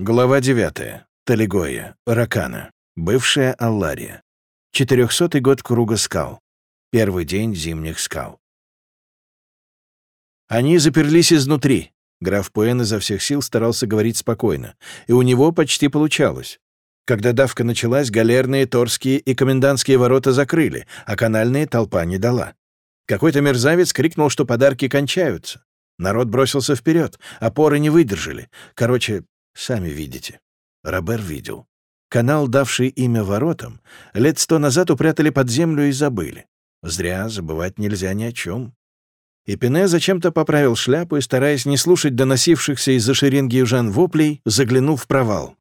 Глава 9. Талигоя, Ракана. Бывшая Аллария. 400 год круга скал. Первый день зимних скал. Они заперлись изнутри. Граф Пуэн изо всех сил старался говорить спокойно, и у него почти получалось. Когда давка началась, галерные, торские и комендантские ворота закрыли, а канальные толпа не дала. Какой-то мерзавец крикнул, что подарки кончаются. Народ бросился вперед, опоры не выдержали. Короче, Сами видите. Робер видел. Канал, давший имя воротам, лет сто назад упрятали под землю и забыли. Зря забывать нельзя ни о чем. И Пене зачем-то поправил шляпу и, стараясь не слушать доносившихся из-за шеренги южан воплей, заглянул в провал.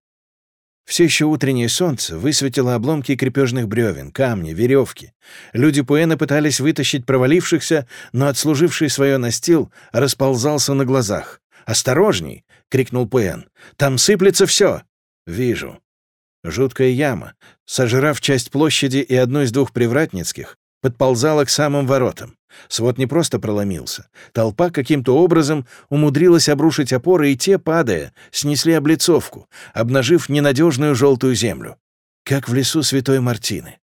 Все еще утреннее солнце высветило обломки крепежных бревен, камни, веревки. Люди Пуэна пытались вытащить провалившихся, но отслуживший свое настил расползался на глазах. «Осторожней!» — крикнул Пуэн. «Там сыплется все!» «Вижу». Жуткая яма, сожрав часть площади и одну из двух привратницких, подползала к самым воротам. Свод не просто проломился. Толпа каким-то образом умудрилась обрушить опоры, и те, падая, снесли облицовку, обнажив ненадежную желтую землю. Как в лесу святой Мартины.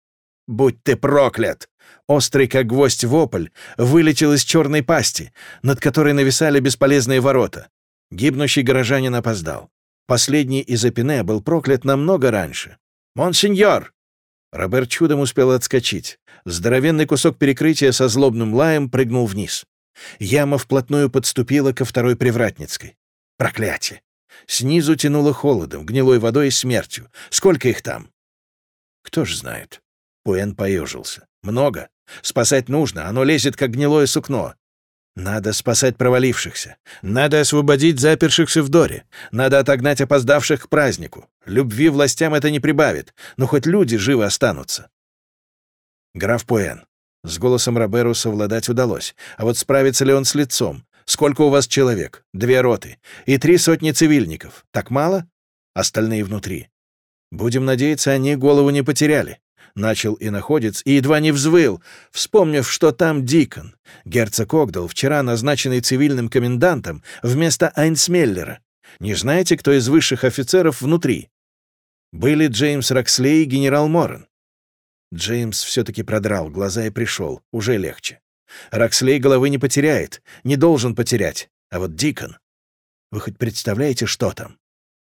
«Будь ты проклят!» Острый, как гвоздь, вопль вылетел из черной пасти, над которой нависали бесполезные ворота. Гибнущий горожанин опоздал. Последний из Эпине был проклят намного раньше. «Монсеньор!» Роберт чудом успел отскочить. Здоровенный кусок перекрытия со злобным лаем прыгнул вниз. Яма вплотную подступила ко второй привратницкой. Проклятие! Снизу тянуло холодом, гнилой водой и смертью. Сколько их там? Кто ж знает. Пуэн поежился. Много. Спасать нужно, оно лезет, как гнилое сукно. Надо спасать провалившихся. Надо освободить запершихся в Доре. Надо отогнать опоздавших к празднику. Любви властям это не прибавит, но хоть люди живы останутся. Граф Пуэн. С голосом Роберу совладать удалось. А вот справится ли он с лицом? Сколько у вас человек? Две роты. И три сотни цивильников. Так мало? Остальные внутри. Будем надеяться, они голову не потеряли. — начал и находец, и едва не взвыл, вспомнив, что там Дикон, герцог Огдал, вчера назначенный цивильным комендантом вместо Айнсмеллера. Не знаете, кто из высших офицеров внутри? Были Джеймс Рокслей и генерал Моррен. Джеймс все-таки продрал глаза и пришел, уже легче. Рокслей головы не потеряет, не должен потерять, а вот Дикон... Вы хоть представляете, что там?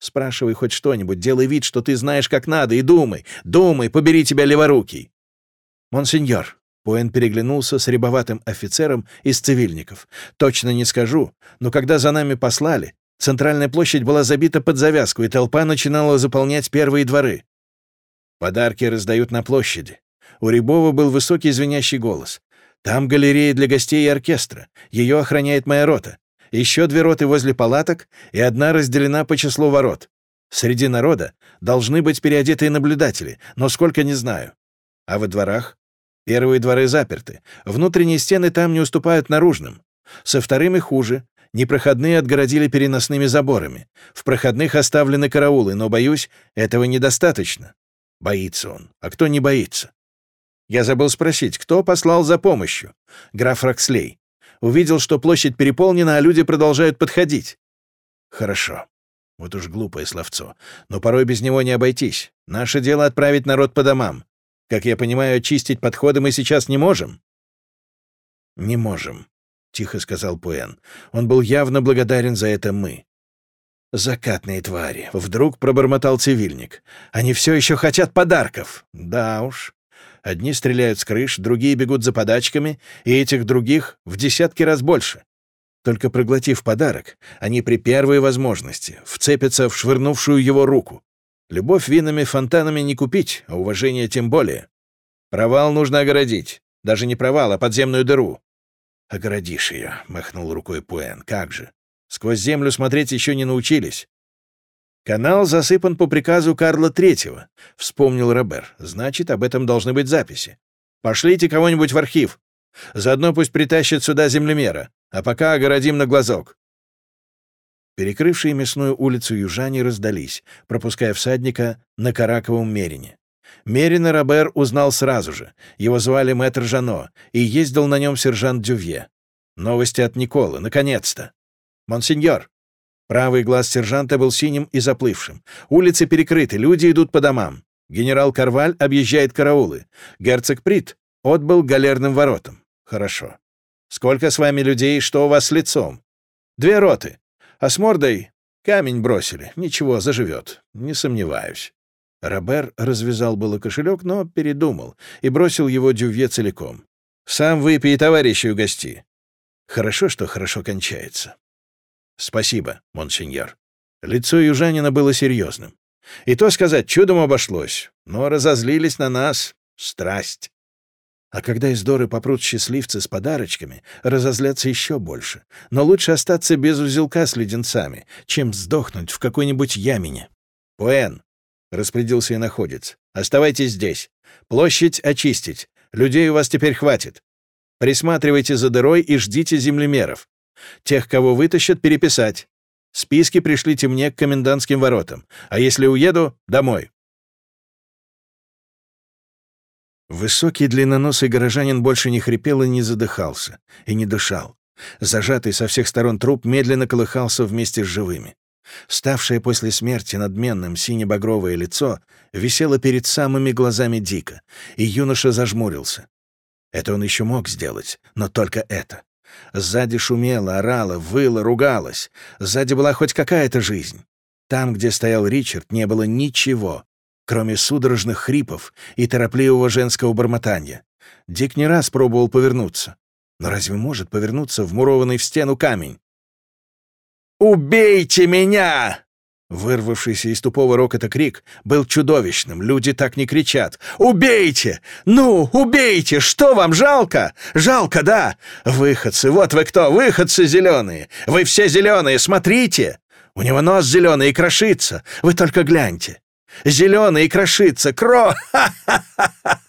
Спрашивай хоть что-нибудь, делай вид, что ты знаешь как надо, и думай, думай, побери тебя леворукий. Монсеньор, Пуэн переглянулся с рябоватым офицером из цивильников. «Точно не скажу, но когда за нами послали, центральная площадь была забита под завязку, и толпа начинала заполнять первые дворы. Подарки раздают на площади. У Рябова был высокий звенящий голос. Там галерея для гостей и оркестра. Ее охраняет моя рота еще две роты возле палаток и одна разделена по числу ворот. Среди народа должны быть переодетые наблюдатели, но сколько не знаю. А во дворах? Первые дворы заперты. Внутренние стены там не уступают наружным. Со вторыми хуже. Непроходные отгородили переносными заборами. В проходных оставлены караулы, но, боюсь, этого недостаточно. Боится он. А кто не боится? Я забыл спросить, кто послал за помощью? Граф Рокслей увидел, что площадь переполнена, а люди продолжают подходить. Хорошо. Вот уж глупое словцо. Но порой без него не обойтись. Наше дело отправить народ по домам. Как я понимаю, очистить подходы мы сейчас не можем? Не можем, — тихо сказал Пуэн. Он был явно благодарен за это мы. «Закатные твари!» — вдруг пробормотал цивильник. «Они все еще хотят подарков!» «Да уж. Одни стреляют с крыш, другие бегут за подачками, и этих других в десятки раз больше. Только проглотив подарок, они при первой возможности вцепятся в швырнувшую его руку. Любовь винами фонтанами не купить, а уважение тем более. Провал нужно огородить. Даже не провал, а подземную дыру. «Огородишь ее», — махнул рукой Пуэн. «Как же? Сквозь землю смотреть еще не научились. «Канал засыпан по приказу Карла Третьего», — вспомнил Робер. «Значит, об этом должны быть записи. Пошлите кого-нибудь в архив. Заодно пусть притащат сюда землемера, а пока огородим на глазок». Перекрывшие мясную улицу южане раздались, пропуская всадника на Караковом Мерине. Мерина Робер узнал сразу же. Его звали мэтр Жано, и ездил на нем сержант Дювье. Новости от Николы, наконец-то. «Монсеньор!» Правый глаз сержанта был синим и заплывшим. Улицы перекрыты, люди идут по домам. Генерал Карваль объезжает караулы. Герцог Прит отбыл галерным воротам. Хорошо. Сколько с вами людей, что у вас с лицом? Две роты. А с мордой камень бросили. Ничего, заживет. Не сомневаюсь. Робер развязал было кошелек, но передумал и бросил его дювье целиком. «Сам выпей, товарищи, угости». Хорошо, что хорошо кончается. «Спасибо, монсеньор». Лицо южанина было серьезным. И то сказать, чудом обошлось, но разозлились на нас. Страсть. А когда из Доры попрут счастливцы с подарочками, разозлятся еще больше. Но лучше остаться без узелка с леденцами, чем сдохнуть в какой-нибудь ямине. «Пуэн», — распорядился и находец, — «оставайтесь здесь. Площадь очистить. Людей у вас теперь хватит. Присматривайте за дырой и ждите землемеров. Тех, кого вытащат, переписать. Списки пришлите мне к комендантским воротам. А если уеду — домой. Высокий длинноносый горожанин больше не хрипел и не задыхался, и не дышал. Зажатый со всех сторон труп медленно колыхался вместе с живыми. Ставшее после смерти надменным сине-багровое лицо висело перед самыми глазами Дика, и юноша зажмурился. Это он еще мог сделать, но только это. Сзади шумело, орало, выло, ругалось. Сзади была хоть какая-то жизнь. Там, где стоял Ричард, не было ничего кроме судорожных хрипов и торопливого женского бормотания. Дик не раз пробовал повернуться. Но разве может повернуться вмурованный в стену камень? «Убейте меня!» Вырвавшийся из тупого рокота крик был чудовищным. Люди так не кричат. «Убейте! Ну, убейте! Что вам, жалко? Жалко, да? Выходцы, вот вы кто! Выходцы зеленые! Вы все зеленые, смотрите! У него нос зеленый и крошится! Вы только гляньте! Зеленый крошится! Кро! Ха-ха-ха!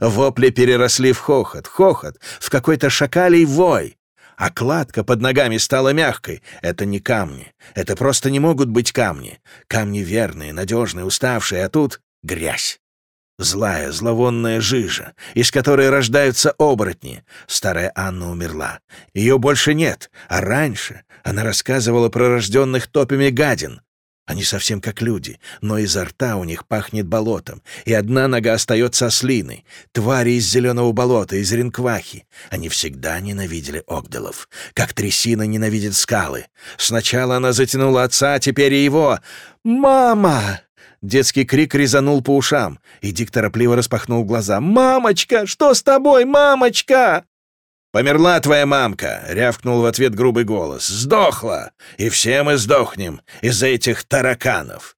Вопли переросли в хохот, хохот, в какой-то шакалий вой. А кладка под ногами стала мягкой. Это не камни. Это просто не могут быть камни. Камни верные, надежные, уставшие, а тут грязь. Злая, зловонная жижа, из которой рождаются оборотни. Старая Анна умерла. Ее больше нет, а раньше она рассказывала про рожденных топями гадин. Они совсем как люди, но изо рта у них пахнет болотом, и одна нога остается ослиной. Твари из зеленого болота, из ринквахи. Они всегда ненавидели Огделов, как трясина ненавидит скалы. Сначала она затянула отца, а теперь и его. «Мама!» Детский крик резанул по ушам, и Дик торопливо распахнул глаза. «Мамочка! Что с тобой, мамочка?» «Померла твоя мамка!» — рявкнул в ответ грубый голос. «Сдохла! И все мы сдохнем из-за этих тараканов!»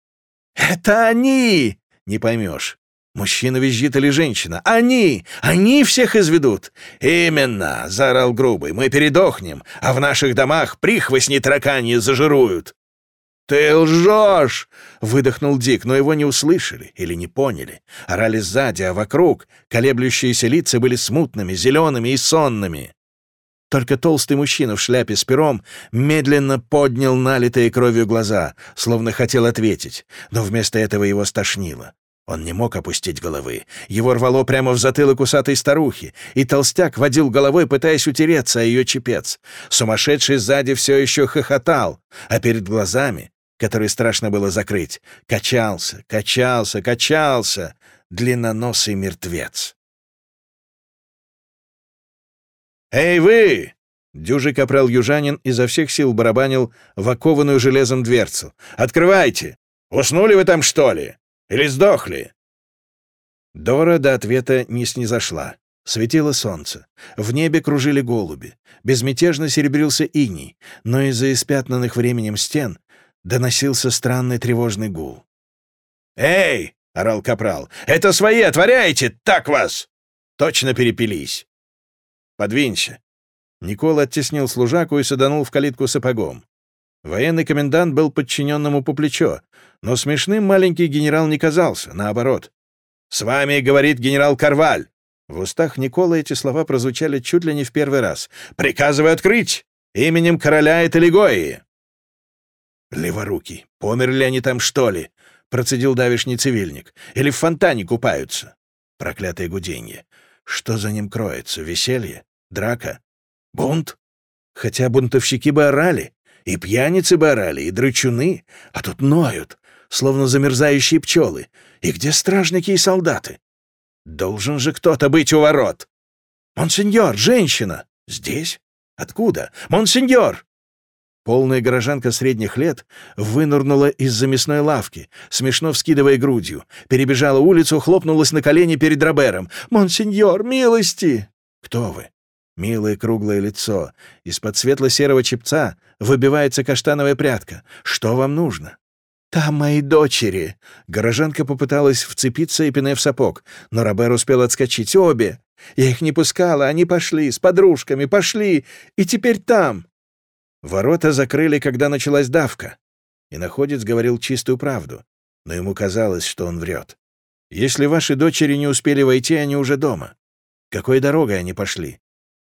«Это они!» — не поймешь. Мужчина визжит или женщина? Они! Они всех изведут! Именно! — заорал грубый. Мы передохнем, а в наших домах прихвостни тараканьи зажируют. «Ты лжешь!» — выдохнул Дик, но его не услышали или не поняли. Орали сзади, а вокруг колеблющиеся лица были смутными, зелеными и сонными. Только толстый мужчина в шляпе с пером медленно поднял налитые кровью глаза, словно хотел ответить, но вместо этого его стошнило. Он не мог опустить головы. Его рвало прямо в затылок усатой старухи, и толстяк водил головой, пытаясь утереться о ее чепец. Сумасшедший сзади все еще хохотал, а перед глазами который страшно было закрыть. Качался, качался, качался длинноносый мертвец. «Эй, вы!» Дюжий капрал южанин изо всех сил барабанил в окованную железом дверцу. «Открывайте! Уснули вы там, что ли? Или сдохли?» Дора до ответа не снизошла. Светило солнце. В небе кружили голуби. Безмятежно серебрился иней, но из-за испятнанных временем стен доносился странный тревожный гул. «Эй!» — орал капрал. «Это свои отворяйте! Так вас!» «Точно перепились!» «Подвинься!» Никола оттеснил служаку и саданул в калитку сапогом. Военный комендант был подчиненному по плечо, но смешным маленький генерал не казался, наоборот. «С вами, — говорит генерал Карваль!» В устах Никола эти слова прозвучали чуть ли не в первый раз. «Приказываю открыть! Именем короля Эталигои!» «Леворуки, померли они там, что ли?» — процедил давишний цивильник. «Или в фонтане купаются?» Проклятое гуденье. Что за ним кроется? Веселье? Драка? Бунт? Хотя бунтовщики бы орали. И пьяницы бы орали, и драчуны, а тут ноют, словно замерзающие пчелы. И где стражники и солдаты? Должен же кто-то быть у ворот. «Монсеньор, женщина!» «Здесь? Откуда? Монсеньор!» Полная горожанка средних лет вынырнула из-за мясной лавки, смешно вскидывая грудью, перебежала улицу, хлопнулась на колени перед Робером. «Монсеньор, милости!» «Кто вы?» Милое круглое лицо. Из-под светло-серого чепца выбивается каштановая прядка. «Что вам нужно?» «Там мои дочери!» Горожанка попыталась вцепиться и пине в сапог, но Робер успел отскочить. «Обе! Я их не пускала, они пошли, с подружками, пошли, и теперь там!» Ворота закрыли, когда началась давка. И находец говорил чистую правду, но ему казалось, что он врет. «Если ваши дочери не успели войти, они уже дома. Какой дорогой они пошли?»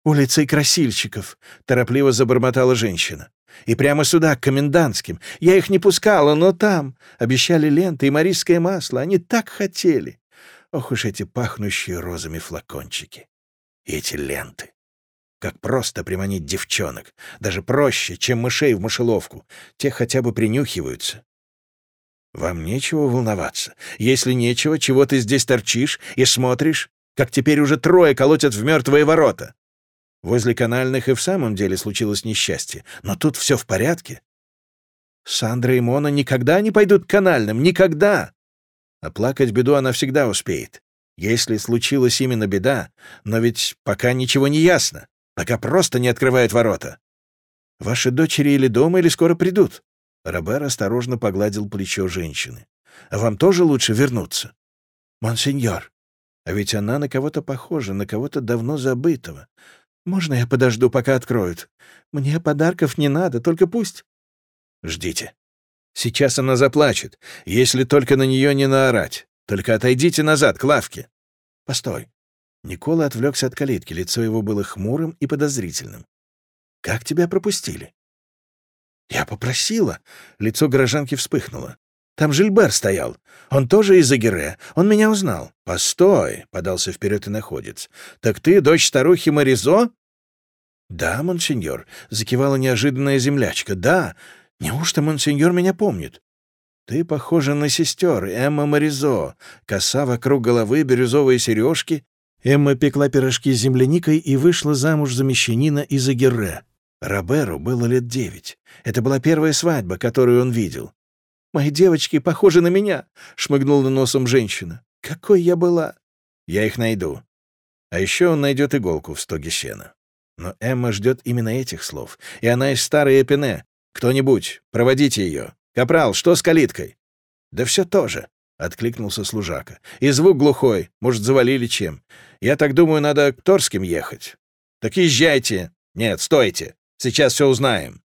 «Улицей красильщиков», — торопливо забормотала женщина. «И прямо сюда, к комендантским. Я их не пускала, но там. Обещали ленты и марийское масло. Они так хотели. Ох уж эти пахнущие розами флакончики. И эти ленты. Как просто приманить девчонок. Даже проще, чем мышей в мышеловку. Те хотя бы принюхиваются. Вам нечего волноваться. Если нечего, чего ты здесь торчишь и смотришь, как теперь уже трое колотят в мертвые ворота? Возле канальных и в самом деле случилось несчастье. Но тут все в порядке. Сандра и Мона никогда не пойдут к канальным. Никогда! Оплакать беду она всегда успеет. Если случилась именно беда, но ведь пока ничего не ясно. Пока просто не открывает ворота. Ваши дочери или дома, или скоро придут. Робер осторожно погладил плечо женщины. А вам тоже лучше вернуться? Монсеньор, а ведь она на кого-то похожа, на кого-то давно забытого. Можно я подожду, пока откроют? Мне подарков не надо, только пусть. Ждите. Сейчас она заплачет, если только на нее не наорать. Только отойдите назад, к лавке. Постой. Никола отвлекся от калитки, лицо его было хмурым и подозрительным. «Как тебя пропустили?» «Я попросила». Лицо горожанки вспыхнуло. «Там Жильбер стоял. Он тоже из Агире. Он меня узнал». «Постой», — подался вперед и находец. «Так ты дочь старухи Маризо?» «Да, монсеньор», — закивала неожиданная землячка. «Да. Неужто монсеньор меня помнит?» «Ты похожа на сестер, Эмма Маризо. Коса вокруг головы, бирюзовые сережки Эмма пекла пирожки с земляникой и вышла замуж за мещанина из Агерре. Роберу было лет девять. Это была первая свадьба, которую он видел. «Мои девочки похожи на меня», — шмыгнула носом женщина. «Какой я была!» «Я их найду». А еще он найдет иголку в стоге сена. Но Эмма ждет именно этих слов, и она из старой Эпине. Кто-нибудь, проводите ее. Капрал, что с калиткой? Да все то же. — откликнулся служака. «И звук глухой. Может, завалили чем. Я так думаю, надо к Торским ехать». «Так езжайте!» «Нет, стойте! Сейчас все узнаем!»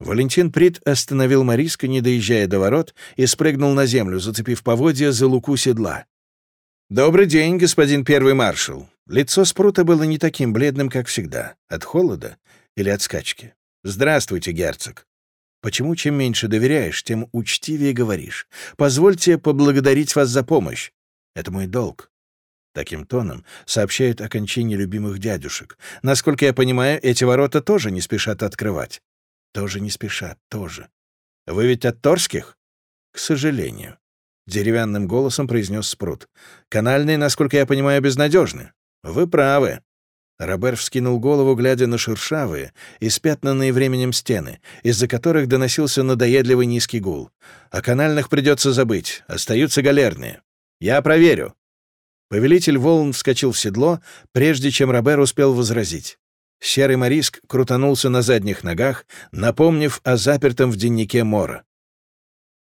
Валентин Прит остановил Мариска, не доезжая до ворот, и спрыгнул на землю, зацепив поводья за луку седла. «Добрый день, господин первый маршал!» Лицо Спрута было не таким бледным, как всегда. От холода или от скачки? «Здравствуйте, герцог!» Почему чем меньше доверяешь, тем учтивее говоришь. Позвольте поблагодарить вас за помощь. Это мой долг. Таким тоном сообщают о кончине любимых дядюшек. Насколько я понимаю, эти ворота тоже не спешат открывать. Тоже не спешат, тоже. Вы ведь от Торских? К сожалению. Деревянным голосом произнес Спрут. Канальные, насколько я понимаю, безнадежны. Вы правы. Робер вскинул голову, глядя на шершавые, испятнанные временем стены, из-за которых доносился надоедливый низкий гул. «О канальных придется забыть. Остаются галерные. Я проверю». Повелитель волн вскочил в седло, прежде чем Робер успел возразить. Серый мориск крутанулся на задних ногах, напомнив о запертом в деннике Мора.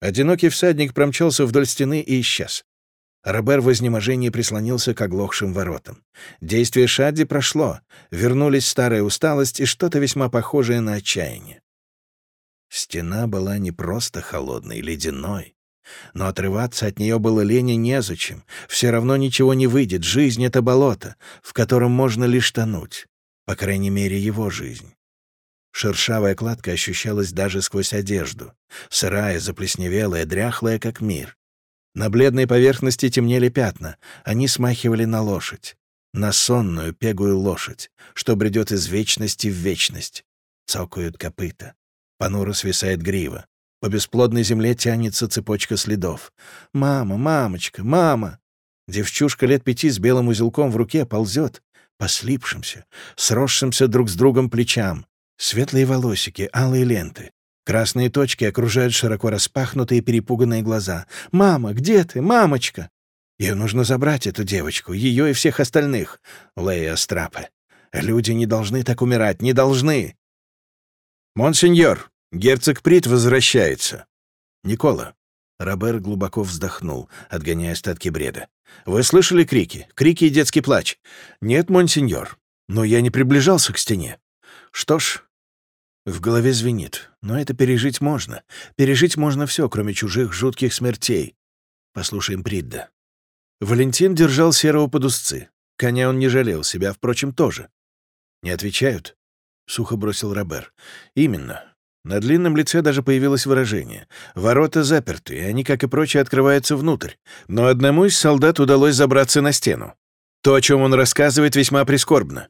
Одинокий всадник промчался вдоль стены и исчез. Робер в изнеможении прислонился к оглохшим воротам. Действие Шадди прошло, вернулись старая усталость и что-то весьма похожее на отчаяние. Стена была не просто холодной, ледяной. Но отрываться от нее было лени незачем. Все равно ничего не выйдет. Жизнь — это болото, в котором можно лишь тонуть. По крайней мере, его жизнь. Шершавая кладка ощущалась даже сквозь одежду. Сырая, заплесневелая, дряхлая, как мир. На бледной поверхности темнели пятна, они смахивали на лошадь. на сонную пегую лошадь, что бредет из вечности в вечность. Цокают копыта. Понуро свисает грива. По бесплодной земле тянется цепочка следов. «Мама, мамочка, мама!» Девчушка лет пяти с белым узелком в руке ползет по слипшимся, сросшимся друг с другом плечам. Светлые волосики, алые ленты. Красные точки окружают широко распахнутые перепуганные глаза. «Мама, где ты, мамочка?» Ее нужно забрать, эту девочку, ее и всех остальных. Лея Страпе. Люди не должны так умирать, не должны. «Монсеньор, герцог Прит возвращается». «Никола». Робер глубоко вздохнул, отгоняя остатки бреда. «Вы слышали крики? Крики и детский плач?» «Нет, монсеньор. Но я не приближался к стене». «Что ж...» В голове звенит. Но это пережить можно. Пережить можно все, кроме чужих жутких смертей. Послушаем Придда. Валентин держал серого под узцы. Коня он не жалел, себя, впрочем, тоже. «Не отвечают?» — сухо бросил Робер. «Именно. На длинном лице даже появилось выражение. Ворота заперты, и они, как и прочие, открываются внутрь. Но одному из солдат удалось забраться на стену. То, о чем он рассказывает, весьма прискорбно.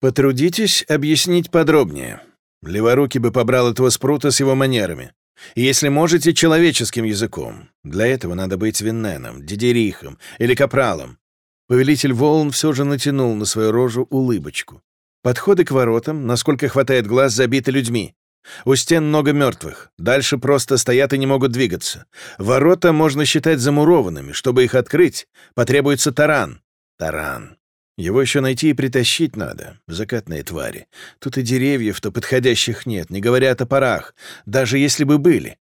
Потрудитесь объяснить подробнее. Леворуки бы побрал этого спрута с его манерами. Если можете, человеческим языком. Для этого надо быть свиненом, дидерихом или капралом. Повелитель волн все же натянул на свою рожу улыбочку. Подходы к воротам, насколько хватает глаз, забиты людьми. У стен много мертвых. Дальше просто стоят и не могут двигаться. Ворота можно считать замурованными. Чтобы их открыть, потребуется таран. Таран. Его еще найти и притащить надо, закатные твари. Тут и деревьев-то подходящих нет, не говоря о топорах, даже если бы были.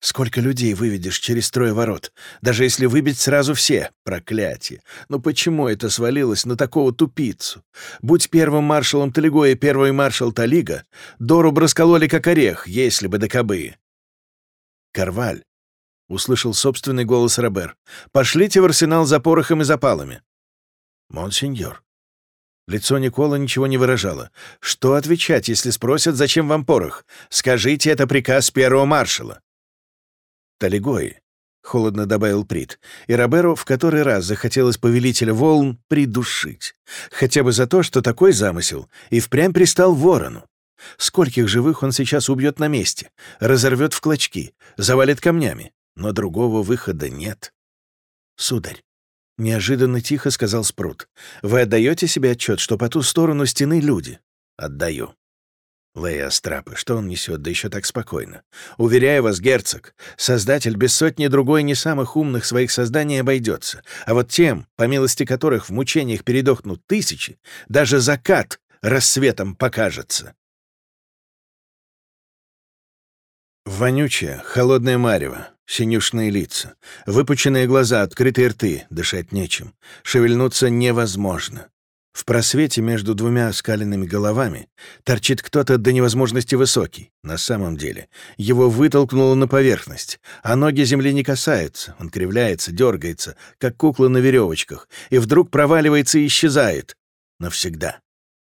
Сколько людей выведешь через трое ворот, даже если выбить сразу все? Проклятие! Но почему это свалилось на такого тупицу? Будь первым маршалом Талиго и первый маршал Талига, Дору бы раскололи как орех, если бы до кобы. Карваль, — услышал собственный голос Робер, — пошлите в арсенал за порохом и запалами. «Монсеньор». Лицо Никола ничего не выражало. «Что отвечать, если спросят, зачем вам порох? Скажите, это приказ первого маршала». «Талигой», — холодно добавил Прит, и Роберу в который раз захотелось повелителя волн придушить. Хотя бы за то, что такой замысел и впрямь пристал ворону. Скольких живых он сейчас убьет на месте, разорвет в клочки, завалит камнями, но другого выхода нет. Сударь, — неожиданно тихо сказал Спрут. «Вы отдаете себе отчет, что по ту сторону стены люди?» «Отдаю». Лея Страпы, что он несет, да еще так спокойно. Уверяю вас, герцог, создатель без сотни другой не самых умных своих созданий обойдется. А вот тем, по милости которых в мучениях передохнут тысячи, даже закат рассветом покажется. Вонючая, холодная марево, синюшные лица, выпученные глаза, открытые рты, дышать нечем, шевельнуться невозможно. В просвете между двумя оскаленными головами торчит кто-то до невозможности высокий. На самом деле, его вытолкнуло на поверхность, а ноги земли не касаются. Он кривляется, дергается, как кукла на веревочках, и вдруг проваливается и исчезает. Навсегда.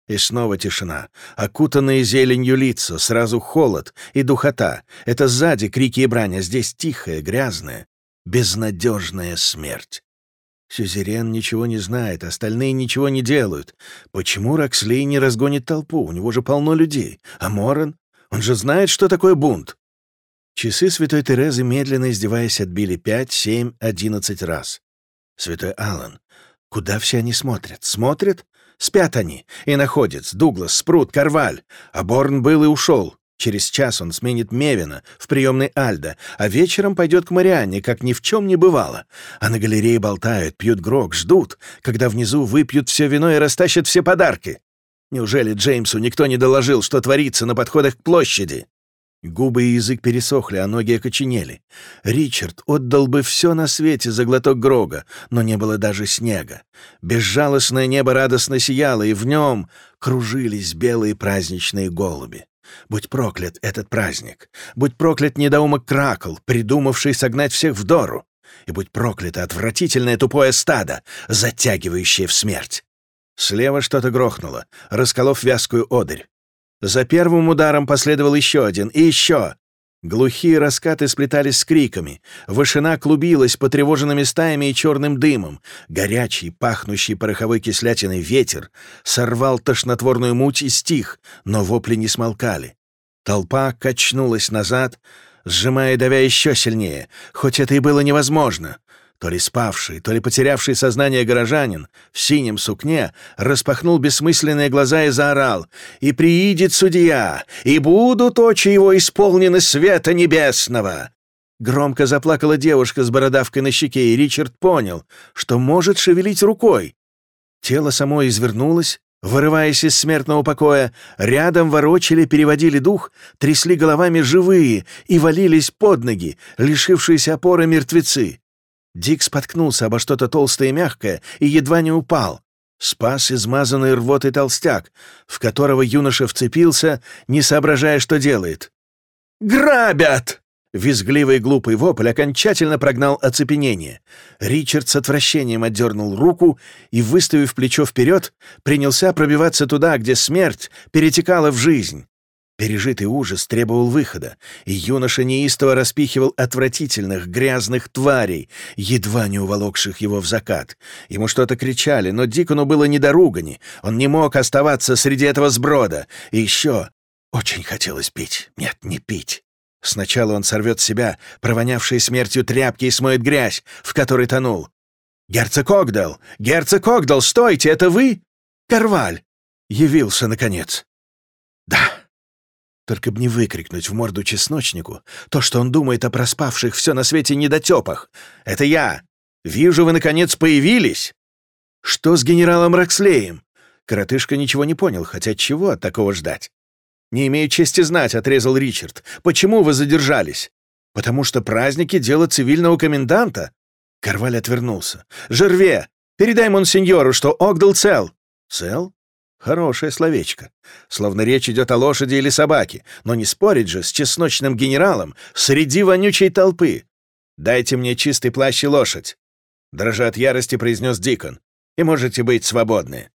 И снова тишина. Окутанные зеленью лица, сразу холод и духота. Это сзади крики и брань, а здесь тихая, грязная, безнадежная смерть. Сюзерен ничего не знает, остальные ничего не делают. Почему Роксли не разгонит толпу? У него же полно людей. А Моран? Он же знает, что такое бунт. Часы святой Терезы, медленно издеваясь, отбили пять, семь, одиннадцать раз. Святой Аллан, куда все они смотрят? Смотрят? Спят они. И находец, Дуглас, Спрут, Карваль. А Борн был и ушел. Через час он сменит Мевина в приемной Альда, а вечером пойдет к Марианне, как ни в чем не бывало. А на галерее болтают, пьют грог, ждут, когда внизу выпьют все вино и растащат все подарки. Неужели Джеймсу никто не доложил, что творится на подходах к площади? Губы и язык пересохли, а ноги окоченели. Ричард отдал бы все на свете за глоток Грога, но не было даже снега. Безжалостное небо радостно сияло, и в нем кружились белые праздничные голуби. Будь проклят этот праздник! Будь проклят недоумок Кракл, придумавший согнать всех в Дору! И будь проклято отвратительное тупое стадо, затягивающее в смерть! Слева что-то грохнуло, расколов вязкую одырь. За первым ударом последовал еще один и еще. Глухие раскаты сплетались с криками. Вышина клубилась потревоженными стаями и черным дымом. Горячий, пахнущий пороховой кислятиной ветер сорвал тошнотворную муть и стих, но вопли не смолкали. Толпа качнулась назад, сжимая давя еще сильнее, хоть это и было невозможно. То ли спавший, то ли потерявший сознание горожанин в синем сукне распахнул бессмысленные глаза и заорал «И приидет судья, и будут очи его исполнены света небесного!» Громко заплакала девушка с бородавкой на щеке, и Ричард понял, что может шевелить рукой. Тело само извернулось, вырываясь из смертного покоя, рядом ворочали, переводили дух, трясли головами живые и валились под ноги, лишившиеся опоры мертвецы. Дик споткнулся обо что-то толстое и мягкое и едва не упал. Спас измазанный рвотой толстяк, в которого юноша вцепился, не соображая, что делает. «Грабят!» Визгливый глупый вопль окончательно прогнал оцепенение. Ричард с отвращением отдернул руку и, выставив плечо вперед, принялся пробиваться туда, где смерть перетекала в жизнь. Пережитый ужас требовал выхода, и юноша неистово распихивал отвратительных, грязных тварей, едва не уволокших его в закат. Ему что-то кричали, но Дикону было не до ругани. Он не мог оставаться среди этого сброда. И еще очень хотелось пить. Нет, не пить. Сначала он сорвет себя провонявшие смертью тряпки и смоет грязь, в которой тонул. «Герцог Огдал! Герцог Огдал, стойте, это вы?» «Карваль!» Явился, наконец. «Да!» Только б не выкрикнуть в морду чесночнику то, что он думает о проспавших все на свете недотепах. «Это я! Вижу, вы, наконец, появились!» «Что с генералом Рокслеем?» Коротышка ничего не понял, хотя чего от такого ждать? «Не имею чести знать», — отрезал Ричард. «Почему вы задержались?» «Потому что праздники — дело цивильного коменданта». Карваль отвернулся. «Жерве, передай монсеньору, что Огдал цел». «Цел? Хорошее словечко. Словно речь идет о лошади или собаке. Но не спорить же с чесночным генералом среди вонючей толпы. «Дайте мне чистый плащ и лошадь», — дрожа от ярости произнес Дикон. «И можете быть свободны».